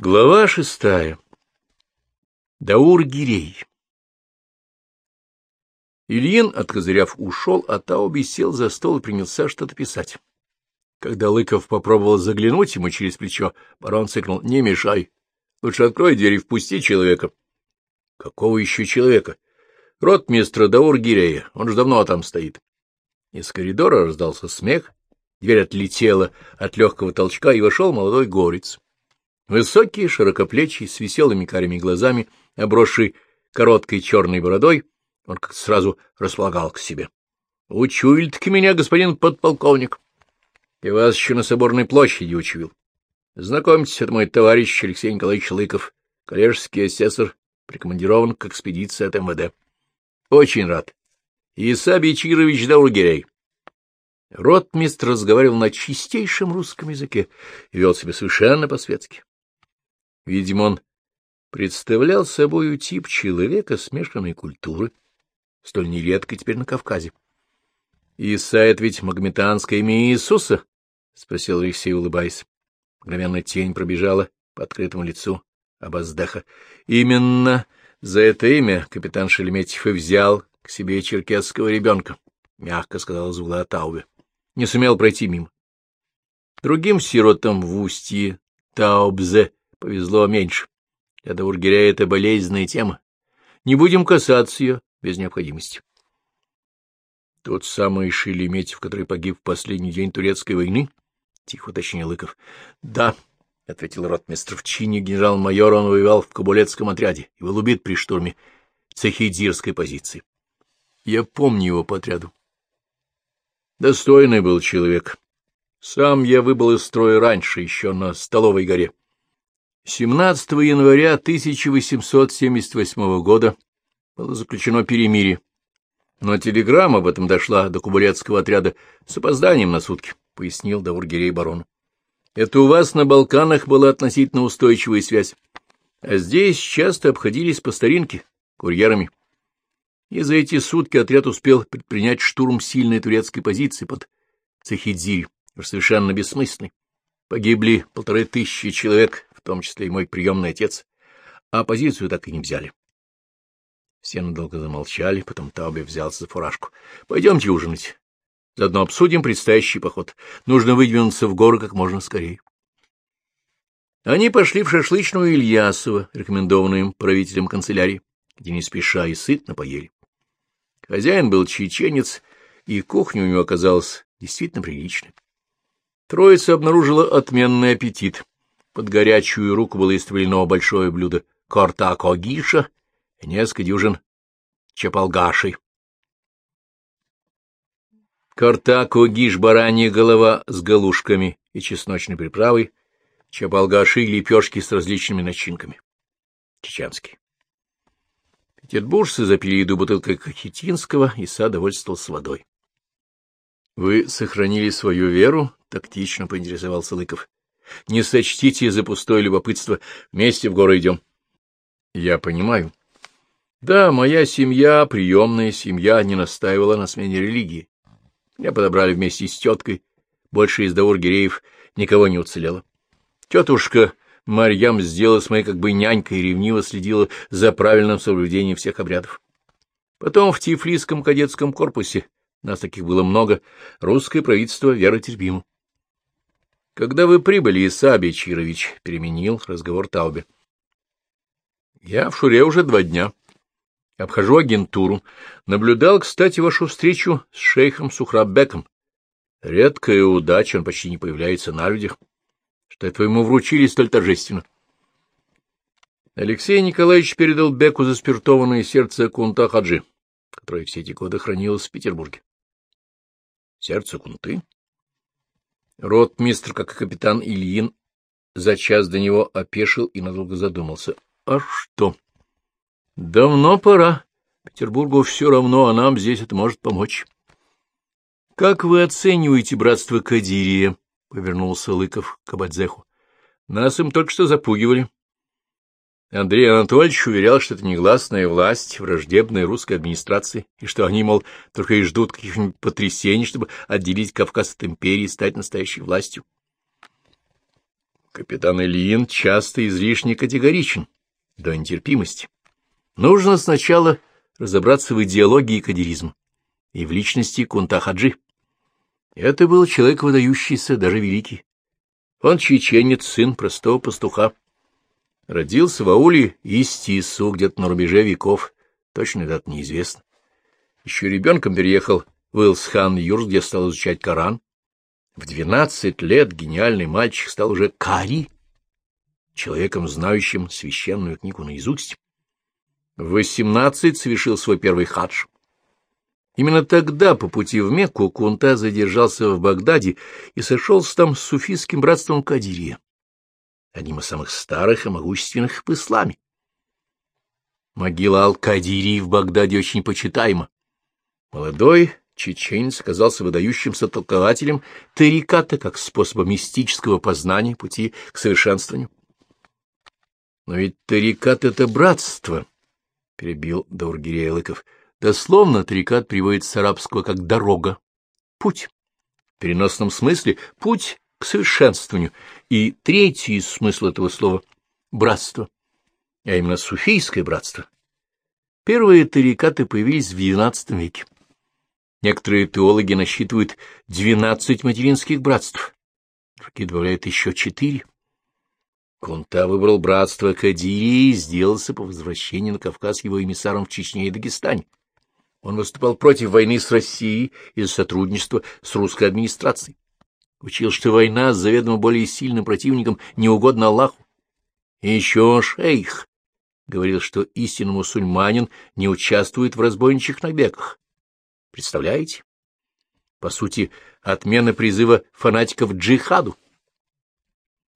Глава шестая. Даур-Гирей. Ильин, откозыряв, ушел, а Тауби сел за стол и принялся что-то писать. Когда Лыков попробовал заглянуть ему через плечо, барон цикнул. — Не мешай. Лучше открой дверь и впусти человека. — Какого еще человека? — Ротмистра Даур-Гирея. Он же давно там стоит. Из коридора раздался смех, дверь отлетела от легкого толчка, и вошел молодой горец. Высокий, широкоплечий, с веселыми карими глазами, обросший короткой черной бородой, он как-то сразу располагал к себе. — Учуял-таки меня, господин подполковник. И вас еще на Соборной площади учуял. Знакомьтесь, это мой товарищ Алексей Николаевич Лыков, коллежский асессор, прикомандирован к экспедиции от МВД. Очень рад. Иса Бичирович Даургерей. Ротмистр разговаривал на чистейшем русском языке и вел себя совершенно по-светски. Видимо, он представлял собою тип человека смешанной культуры, столь нередко теперь на Кавказе. — Иса — это ведь магометанское имя Иисуса? — спросил Алексей, улыбаясь. Мгновенно тень пробежала по открытому лицу Абаздаха. — Именно за это имя капитан Шелеметьев и взял к себе черкесского ребенка, — мягко сказал из угла. Не сумел пройти мимо. Другим сиротам в устье Таубзе повезло меньше. Для Даургиря это болезненная тема. Не будем касаться ее без необходимости. Тот самый Шелеметьев, который погиб в последний день турецкой войны? — тихо уточнил Лыков. — Да, — ответил ротмистр. В чине генерал-майора он воевал в Кабулетском отряде и был убит при штурме цехидирской позиции. Я помню его по отряду. Достойный был человек. Сам я выбыл из строя раньше, еще на Столовой горе. 17 января 1878 года было заключено перемирие, но телеграмма об этом дошла до кубурецкого отряда с опозданием на сутки, — пояснил Даургирей барону. Это у вас на Балканах была относительно устойчивая связь, а здесь часто обходились по старинке, курьерами. И за эти сутки отряд успел предпринять штурм сильной турецкой позиции под Цехидзирь, совершенно бессмысленный. Погибли полторы тысячи человек, в том числе и мой приемный отец, а оппозицию так и не взяли. Все надолго замолчали, потом Таубе взялся за фуражку. — Пойдемте ужинать. Заодно обсудим предстоящий поход. Нужно выдвинуться в горы как можно скорее. Они пошли в шашлычную Ильясова, рекомендованную им правителем канцелярии, где не спеша и сытно поели. Хозяин был чеченец, и кухня у него оказалась действительно приличной. Троица обнаружила отменный аппетит. Под горячую руку было истреблено большое блюдо кортако-гиша и несколько дюжин чапалгашей. Кортако-гиш — баранья голова с галушками и чесночной приправой, чапалгаши — лепешки с различными начинками. Чеченский. Петербуржцы запили еду бутылкой кахетинского, и сад довольствовался водой. — Вы сохранили свою веру? — тактично поинтересовался Лыков. — Не сочтите за пустое любопытство. Вместе в горы идем. — Я понимаю. Да, моя семья, приемная семья, не настаивала на смене религии. Меня подобрали вместе с теткой. Больше из Даур-Гиреев никого не уцелело. Тетушка Марьям сделалась моей как бы нянькой и ревниво следила за правильным соблюдением всех обрядов. Потом в Тифлисском кадетском корпусе, нас таких было много, русское правительство веротерпимо. Когда вы прибыли, Исаби Чирович, — переменил разговор Таубе. Я в Шуре уже два дня. Обхожу агентуру. Наблюдал, кстати, вашу встречу с шейхом Сухрабеком. Редкая удача, он почти не появляется на людях. Что это ему вручили столь торжественно? Алексей Николаевич передал Беку заспиртованное сердце Кунта Хаджи, которое все эти годы хранилось в Петербурге. Сердце Кунты? Ротмистр, как и капитан Ильин, за час до него опешил и надолго задумался. А что? Давно пора. Петербургу все равно, а нам здесь это может помочь. — Как вы оцениваете братство Кадирия? — повернулся Лыков к Абадзеху. — Нас им только что запугивали. Андрей Анатольевич уверял, что это негласная власть, враждебная русской администрации, и что они, мол, только и ждут каких-нибудь потрясений, чтобы отделить Кавказ от империи и стать настоящей властью. Капитан Ильин часто излишне категоричен, до нетерпимости. Нужно сначала разобраться в идеологии кадиризма и в личности Кунта Хаджи. Это был человек выдающийся, даже великий. Он чеченец, сын простого пастуха. Родился в ауле Истису, где-то на рубеже веков, точно дата неизвестна. Еще ребенком переехал в Илсхан-Юрс, где стал изучать Коран. В двенадцать лет гениальный мальчик стал уже Кари, человеком, знающим священную книгу наизусть. В восемнадцать совершил свой первый хадж. Именно тогда, по пути в Мекку, Кунта задержался в Багдаде и сошелся там с суфийским братством Кадирия, одним из самых старых и могущественных в исламе. Могила Ал-Кадирии в Багдаде очень почитаема. Молодой чеченец оказался выдающимся толкователем тариката как способа мистического познания пути к совершенствованию. Но ведь тарикат — это братство, — перебил Даургирей Лыков. Дословно тарикат приводит с арабского как «дорога», «путь». В переносном смысле «путь к совершенствованию». И третий смысл этого слова — братство, а именно суфийское братство. Первые тарикаты появились в XII веке. Некоторые теологи насчитывают двенадцать материнских братств, другие добавляют еще четыре. Кунта выбрал братство Кадирии и сделался по возвращении на Кавказ его эмиссаром в Чечне и Дагестане. Он выступал против войны с Россией из-за сотрудничества с русской администрацией. Учил, что война с заведомо более сильным противником не угодна Аллаху. И еще шейх говорил, что истинный мусульманин не участвует в разбойничьих набегах, Представляете? По сути, отмена призыва фанатиков джихаду.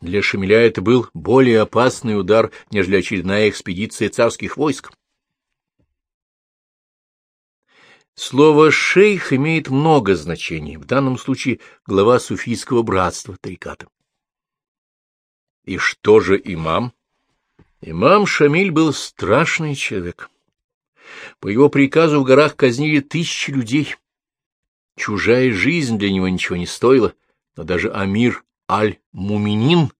Для Шамиля это был более опасный удар, нежели очередная экспедиция царских войск. Слово «шейх» имеет много значений, в данном случае глава суфийского братства Тариката. И что же имам? Имам Шамиль был страшный человек. По его приказу в горах казнили тысячи людей. Чужая жизнь для него ничего не стоила, но даже Амир Аль-Муминин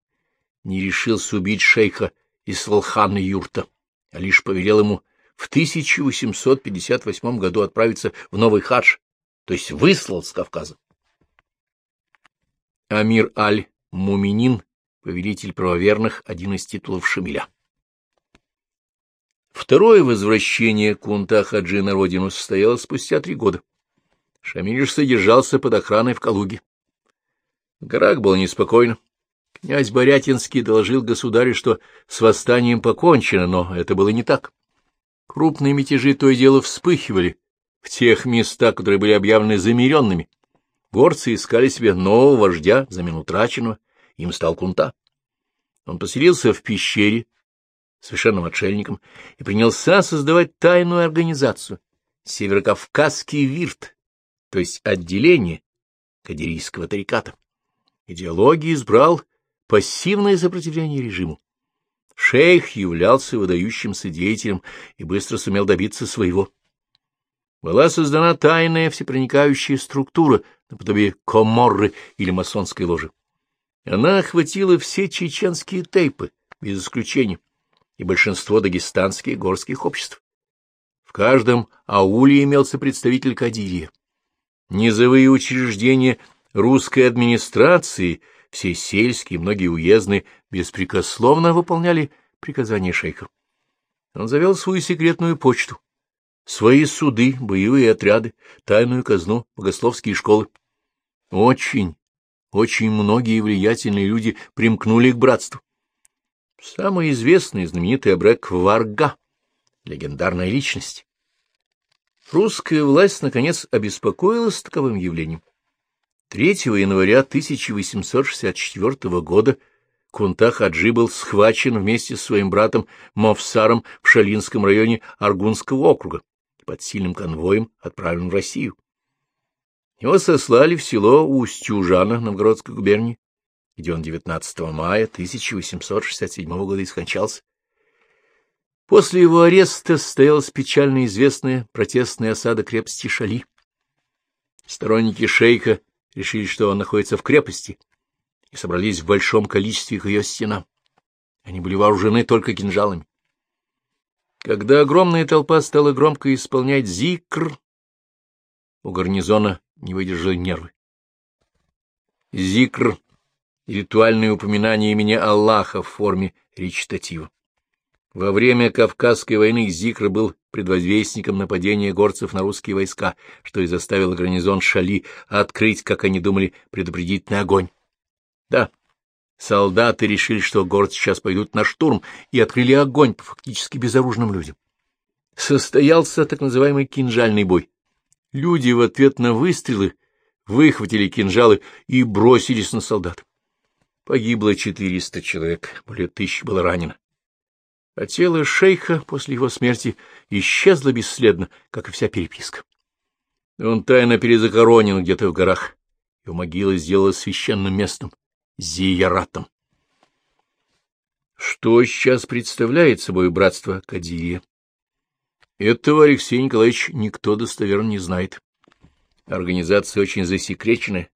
не решился убить шейха из Волхана Юрта, а лишь повелел ему в 1858 году отправиться в Новый Хадж, то есть выслал с Кавказа. Амир Аль-Муминин, повелитель правоверных, один из титулов Шамиля. Второе возвращение Кунта Хаджи на родину состоялось спустя три года. Шамиль содержался под охраной в Калуге. В горах было неспокойно. Князь Борятинский доложил государю, что с восстанием покончено, но это было не так. Крупные мятежи то и дело вспыхивали в тех местах, которые были объявлены замеренными. Горцы искали себе нового вождя, взамен утраченного, им стал Кунта. Он поселился в пещере, совершенным отшельником, и принялся создавать тайную организацию — Северокавказский вирт, то есть отделение кадирийского тариката. Идеологии избрал пассивное сопротивление режиму. Шейх являлся выдающимся деятелем и быстро сумел добиться своего. Была создана тайная всепроникающая структура, наподобие коморры или масонской ложи. Она охватила все чеченские тейпы, без исключения, и большинство дагестанских горских обществ. В каждом ауле имелся представитель Кадирия. Низовые учреждения русской администрации, все сельские, многие уездные, беспрекословно выполняли приказания шейха. Он завел свою секретную почту, свои суды, боевые отряды, тайную казну, богословские школы. Очень, очень многие влиятельные люди примкнули к братству. Самый известный и знаменитый Абрек Варга, легендарная личность. Русская власть, наконец, обеспокоилась таковым явлением. 3 января 1864 года Кунта Хаджи был схвачен вместе с своим братом Мовсаром в Шалинском районе Аргунского округа под сильным конвоем отправлен в Россию. Его сослали в село Устюжана Новгородской губернии где он 19 мая 1867 года и скончался. После его ареста состоялась печально известная протестная осада крепости Шали. Сторонники шейха решили, что он находится в крепости, и собрались в большом количестве к ее стенам. Они были вооружены только кинжалами. Когда огромная толпа стала громко исполнять зикр, у гарнизона не выдержали нервы. Зикр — ритуальное упоминание имени Аллаха в форме речитатива. Во время Кавказской войны Зикр был предвозвестником нападения горцев на русские войска, что и заставило гарнизон Шали открыть, как они думали, предупредительный огонь. Да, солдаты решили, что горцы сейчас пойдут на штурм, и открыли огонь по фактически безоружным людям. Состоялся так называемый кинжальный бой. Люди в ответ на выстрелы выхватили кинжалы и бросились на солдат. Погибло 400 человек, более тысячи было ранено. А тело шейха после его смерти исчезло бесследно, как и вся переписка. Он тайно перезахоронен где-то в горах. Его могила сделалась священным местом, зияратом. Что сейчас представляет собой братство Кадирия? Этого Алексей Николаевич никто достоверно не знает. Организация очень засекречена.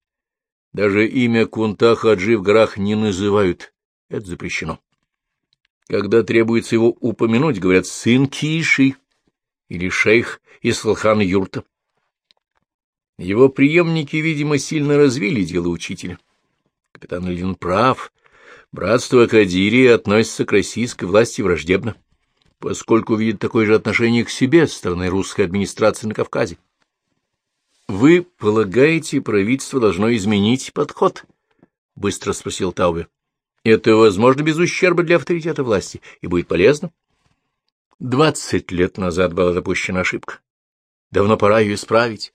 Даже имя Кунта Хаджи в горах не называют. Это запрещено. Когда требуется его упомянуть, говорят «сын Киши» или «шейх Ислхан Юрта». Его преемники, видимо, сильно развили дело учителя. Капитан Ильин прав. Братство Кадирии относится к российской власти враждебно, поскольку видит такое же отношение к себе со стороны русской администрации на Кавказе. Вы полагаете, правительство должно изменить подход? — быстро спросил Таубе. — Это возможно без ущерба для авторитета власти и будет полезно? Двадцать лет назад была допущена ошибка. Давно пора ее исправить.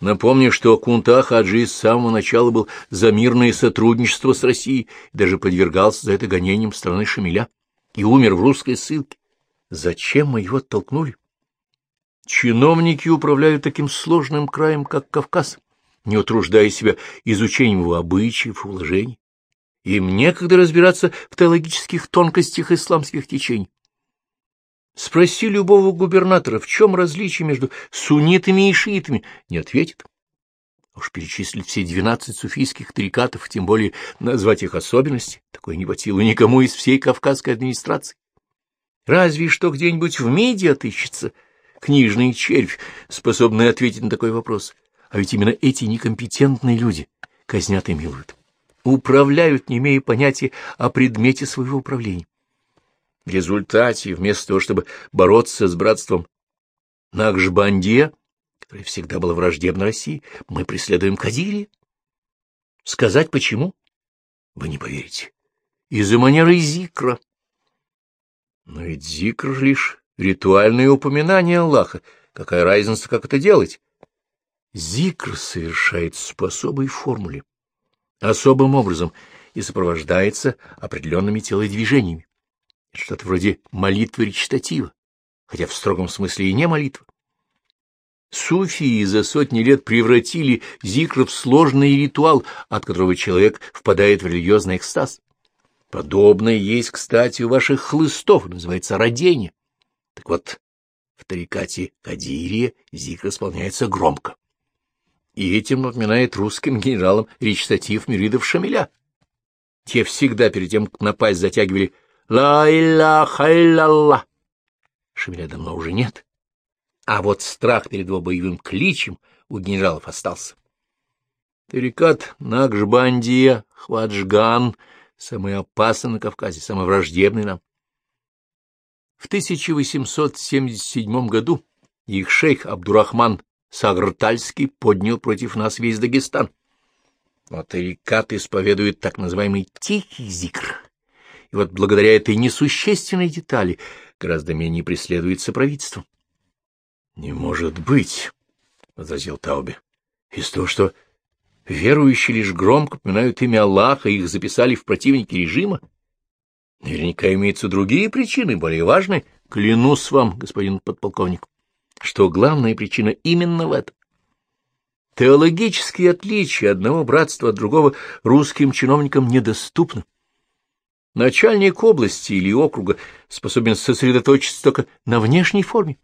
Напомню, что Кунта Хаджи с самого начала был за мирное сотрудничество с Россией даже подвергался за это гонениям страны Шамиля и умер в русской ссылке. Зачем мы его оттолкнули? Чиновники управляют таким сложным краем, как Кавказ, не утруждая себя изучением его обычаев и уложений. Им некогда разбираться в теологических тонкостях исламских течений. Спроси любого губернатора, в чем различие между суннитами и шиитами, не ответит. Уж перечислить все двенадцать суфийских тарикатов, тем более назвать их особенности, такое не хватило никому из всей кавказской администрации. Разве что где-нибудь в МИДе отыщется — книжный червь, способный ответить на такой вопрос. А ведь именно эти некомпетентные люди казнят и милуют. Управляют, не имея понятия о предмете своего управления. В результате, вместо того, чтобы бороться с братством Накшбанде, которое всегда было враждебно России, мы преследуем Кадири. Сказать почему? Вы не поверите. Из-за манеры Зикра. Но ведь Зикр лишь ритуальное упоминание Аллаха. Какая разница, как это делать? Зикр совершается по особой формуле, особым образом и сопровождается определенными телодвижениями. Что-то вроде молитвы речитатива, хотя в строгом смысле и не молитва. Суфии за сотни лет превратили зикр в сложный ритуал, от которого человек впадает в религиозный экстаз. Подобное есть, кстати, у ваших хлыстов, называется родение. Так вот, в тарикате Кадирия зикр исполняется громко. И этим напоминает русским генералам речитатив Миридов Шамиля. Те всегда перед тем, как напасть, затягивали «Ла илляха илляллах». Шамиля давно уже нет. А вот страх перед его боевым кличем у генералов остался. Тарикат Накшбандия, Хваджган — самый опасный на Кавказе, самый враждебный нам. В 1877 году их шейх Абдурахман Сагртальский поднял против нас весь Дагестан. Но тарикат исповедует так называемый «тихий зикр». И вот благодаря этой несущественной детали гораздо менее преследуется правительство. — Не может быть, — возразил Таубе, — из того, что верующие лишь громко поминают имя Аллаха, их записали в противники режима, Наверняка имеются другие причины, более важные. Клянусь вам, господин подполковник, что главная причина именно в этом. Теологические отличия одного братства от другого русским чиновникам недоступны. Начальник области или округа способен сосредоточиться только на внешней форме.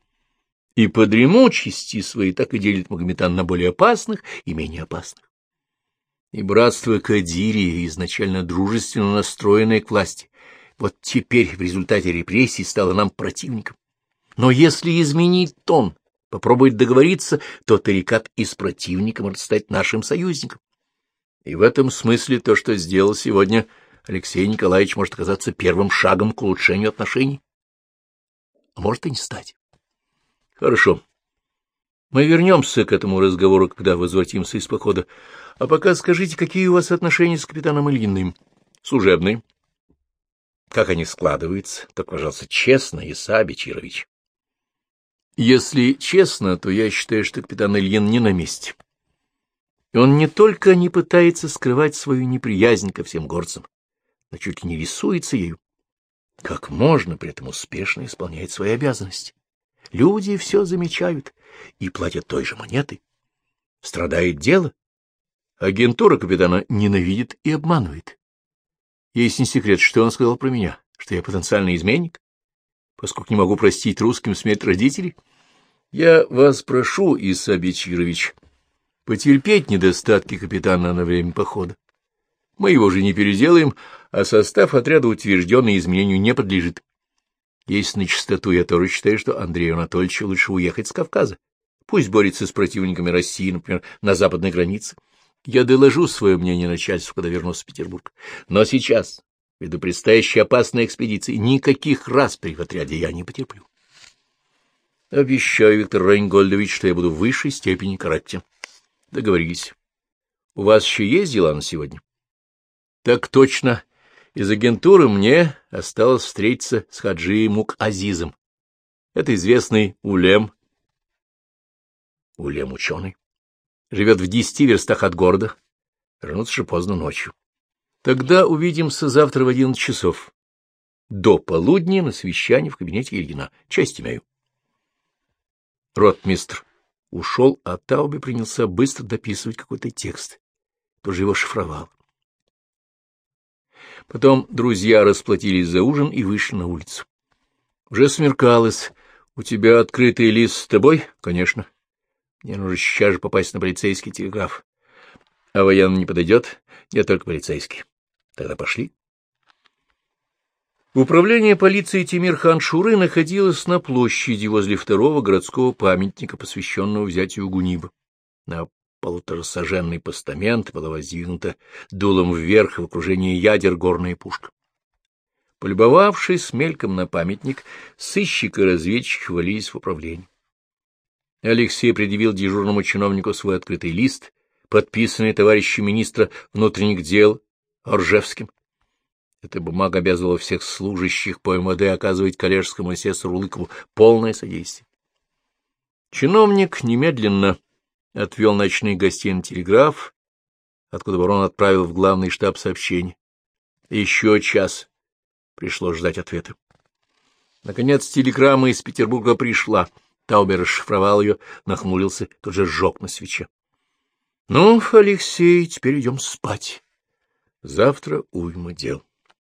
И по дремучести своей так и делит Магометан на более опасных и менее опасных. И братство Кадирии, изначально дружественно настроенное к власти, вот теперь в результате репрессий стало нам противником. Но если изменить тон, попробовать договориться, то Тарикат из противника может стать нашим союзником. И в этом смысле то, что сделал сегодня Алексей Николаевич, может оказаться первым шагом к улучшению отношений. А может и не стать. Хорошо. Мы вернемся к этому разговору, когда возвратимся из похода. А пока скажите, какие у вас отношения с капитаном Ильиным? Служебные. Как они складываются? Так, пожалуйста, честно, Иса Бечирович. Если честно, то я считаю, что капитан Ильин не на месте. Он не только не пытается скрывать свою неприязнь ко всем горцам, но чуть ли не рисуется ею. Как можно при этом успешно исполнять свои обязанности? Люди все замечают и платят той же монетой. Страдает дело. Агентура капитана ненавидит и обманывает. Есть не секрет, что он сказал про меня, что я потенциальный изменник, поскольку не могу простить русским смерть родителей. Я вас прошу, Иса Бечирович, потерпеть недостатки капитана на время похода. Мы его же не переделаем, а состав отряда утвержденный изменению не подлежит. Если на чистоту, я тоже считаю, что Андрею Анатольевичу лучше уехать с Кавказа. Пусть борется с противниками России, например, на западной границе. Я доложу свое мнение начальству, когда вернусь в Петербург. Но сейчас, ввиду предстоящей опасной экспедиции, никаких распри в отряде я не потерплю. Обещаю, Виктор Рейнгольдович, что я буду в высшей степени корректен. Договорились. У вас еще есть дела на сегодня? Так точно. Из агентуры мне осталось встретиться с Хаджи Мук-Азизом. Это известный улем. Улем ученый. Живет в десяти верстах от города. Вернуться же поздно ночью. Тогда увидимся завтра в одиннадцать часов. До полудня на совещании в кабинете Ильина. Честь имею. Ротмистр ушел, а Тауби принялся быстро дописывать какой-то текст. Тоже его шифровал. Потом друзья расплатились за ужин и вышли на улицу. Уже смеркалось. У тебя открытый лист с тобой? Конечно. Мне нужно сейчас же попасть на полицейский телеграф. А военный не подойдет? Нет, только полицейский. Тогда пошли. Управление полиции Тимир-хан находилось на площади возле второго городского памятника, посвященного взятию Гуниба. На полуторасоженный постамент была воздвигнута дулом вверх в окружении ядер горная пушка. Полюбовавшись мельком на памятник, сыщик и разведчик хвалились в управлении. Алексей предъявил дежурному чиновнику свой открытый лист, подписанный товарищем министра внутренних дел Оржевским. Эта бумага обязывала всех служащих по МВД оказывать коллежскому асессору Лыкову полное содействие. Чиновник немедленно отвел ночных гостей на телеграф, откуда барон отправил в главный штаб сообщение. Еще час пришлось ждать ответа. Наконец телеграмма из Петербурга пришла. Таубер расшифровал ее, нахмурился, тут же сжег на свече. — Ну, Алексей, теперь идем спать. Завтра уйма дел.